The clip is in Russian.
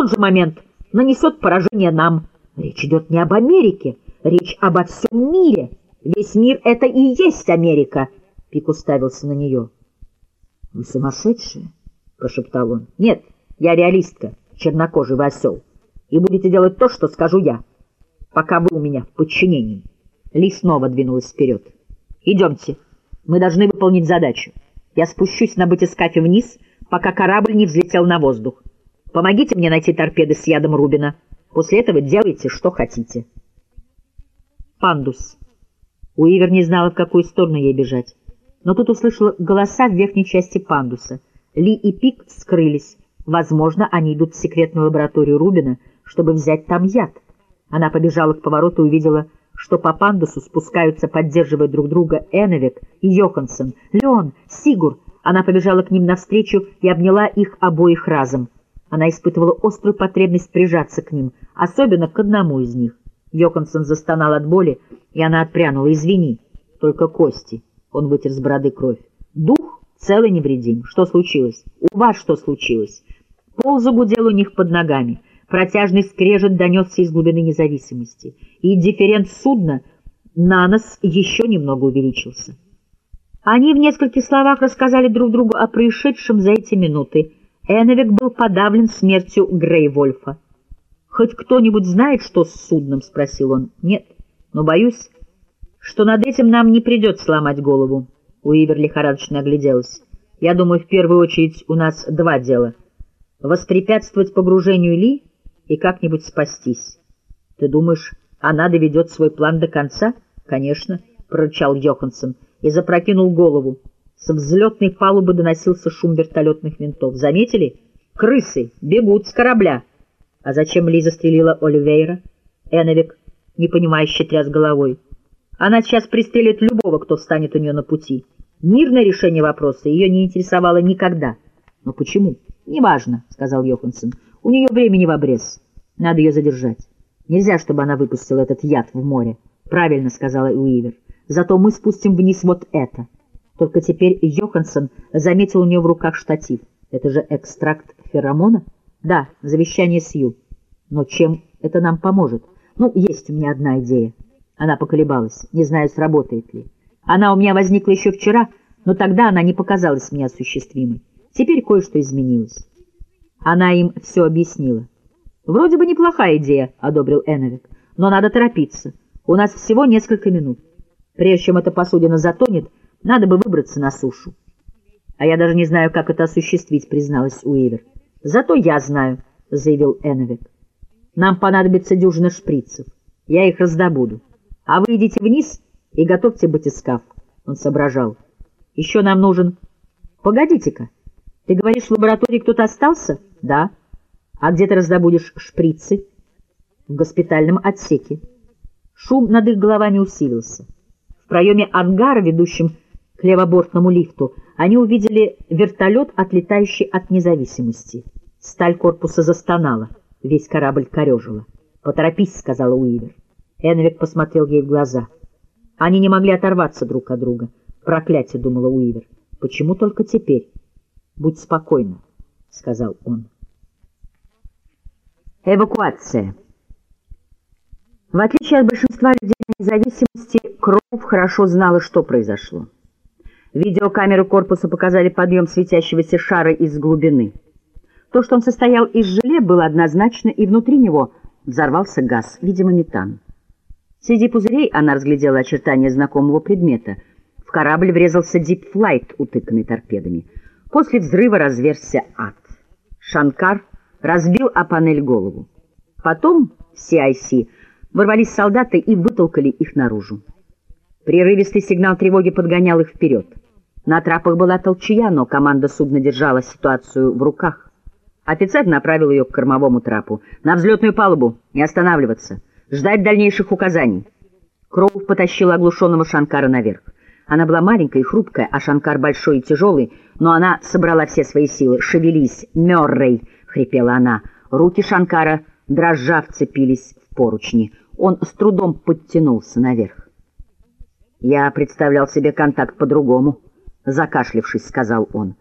тот же момент нанесет поражение нам. Речь идет не об Америке, речь обо всем мире. Весь мир — это и есть Америка. Пик уставился на нее. — Вы сумасшедшие? — прошептал он. — Нет, я реалистка, чернокожий осел. И будете делать то, что скажу я, пока вы у меня в подчинении. Ли снова двинулась вперед. — Идемте. Мы должны выполнить задачу. Я спущусь на батискафе вниз, пока корабль не взлетел на воздух. Помогите мне найти торпеды с ядом Рубина. После этого делайте, что хотите. Пандус. Уивер не знала, в какую сторону ей бежать. Но тут услышала голоса в верхней части пандуса. Ли и Пик скрылись. Возможно, они идут в секретную лабораторию Рубина, чтобы взять там яд. Она побежала к повороту и увидела, что по пандусу спускаются, поддерживая друг друга, Эновик и Йоханссон, Леон, Сигур. Она побежала к ним навстречу и обняла их обоих разом. Она испытывала острую потребность прижаться к ним, особенно к одному из них. Йоханссон застонал от боли, и она отпрянула. «Извини, только кости». Он вытер с бороды кровь. «Дух целый невредим. Что случилось? У вас что случилось?» Пол загудел у них под ногами. Протяжный скрежет донесся из глубины независимости, и дифферент судна на нос еще немного увеличился. Они в нескольких словах рассказали друг другу о происшедшем за эти минуты. Эновик был подавлен смертью Грейвольфа. «Хоть кто-нибудь знает, что с судном?» — спросил он. «Нет, но боюсь, что над этим нам не придется сломать голову». Уивер лихорадочно огляделась. «Я думаю, в первую очередь у нас два дела. Воспрепятствовать погружению Ли и как-нибудь спастись. Ты думаешь, она доведет свой план до конца?» «Конечно», — прорычал Йоханссон и запрокинул голову. С взлетной палубы доносился шум вертолетных винтов. «Заметили? Крысы бегут с корабля!» А зачем Лиза стрелила Оливейра? Эновик, непонимающе тряс головой. Она сейчас пристрелит любого, кто встанет у нее на пути. Мирное решение вопроса ее не интересовало никогда. Но почему? Неважно, сказал Йоханссон. У нее времени в обрез. Надо ее задержать. Нельзя, чтобы она выпустила этот яд в море. Правильно, сказала Уивер. Зато мы спустим вниз вот это. Только теперь Йоханссон заметил у нее в руках штатив. Это же экстракт феромона? Да, завещание Сью. Но чем это нам поможет? Ну, есть у меня одна идея. Она поколебалась, не знаю, сработает ли. Она у меня возникла еще вчера, но тогда она не показалась мне осуществимой. Теперь кое-что изменилось. Она им все объяснила. «Вроде бы неплохая идея», — одобрил Эновик, — «но надо торопиться. У нас всего несколько минут. Прежде чем эта посудина затонет, надо бы выбраться на сушу». «А я даже не знаю, как это осуществить», — призналась Уивер. «Зато я знаю», — заявил Эновик. «Нам понадобится дюжина шприцев. Я их раздобуду. А вы идите вниз и готовьте батискаф». Он соображал. «Еще нам нужен...» «Погодите-ка. Ты говоришь, в лаборатории кто-то остался?» «Да». «А где ты раздобудешь шприцы?» «В госпитальном отсеке». Шум над их головами усилился. В проеме ангара, ведущем к левобортному лифту, они увидели вертолет, отлетающий от независимости. Сталь корпуса застонала, весь корабль корежила. «Поторопись», — сказала Уивер. Энвик посмотрел ей в глаза. Они не могли оторваться друг от друга. «Проклятие», — думала Уивер. «Почему только теперь?» «Будь спокойна», — сказал он. Эвакуация. В отличие от большинства людей независимости, Кроув хорошо знала, что произошло. Видеокамеры корпуса показали подъем светящегося шара из глубины. То, что он состоял из желе, было однозначно, и внутри него взорвался газ, видимо, метан. Среди пузырей она разглядела очертания знакомого предмета. В корабль врезался дипфлайт, утыканный торпедами. После взрыва разверзся ад. Шанкар разбил о панель голову. Потом в CIC ворвались солдаты и вытолкали их наружу. Прерывистый сигнал тревоги подгонял их вперед. На трапах была толчья, но команда судна держала ситуацию в руках. Офицер направил ее к кормовому трапу. «На взлетную палубу! Не останавливаться! Ждать дальнейших указаний!» Кроув потащила оглушенного Шанкара наверх. Она была маленькая и хрупкая, а Шанкар большой и тяжелый, но она собрала все свои силы. «Шевелись! Мёррей!» — хрипела она. Руки Шанкара, дрожа, вцепились в поручни. Он с трудом подтянулся наверх. «Я представлял себе контакт по-другому», — закашлившись, сказал он.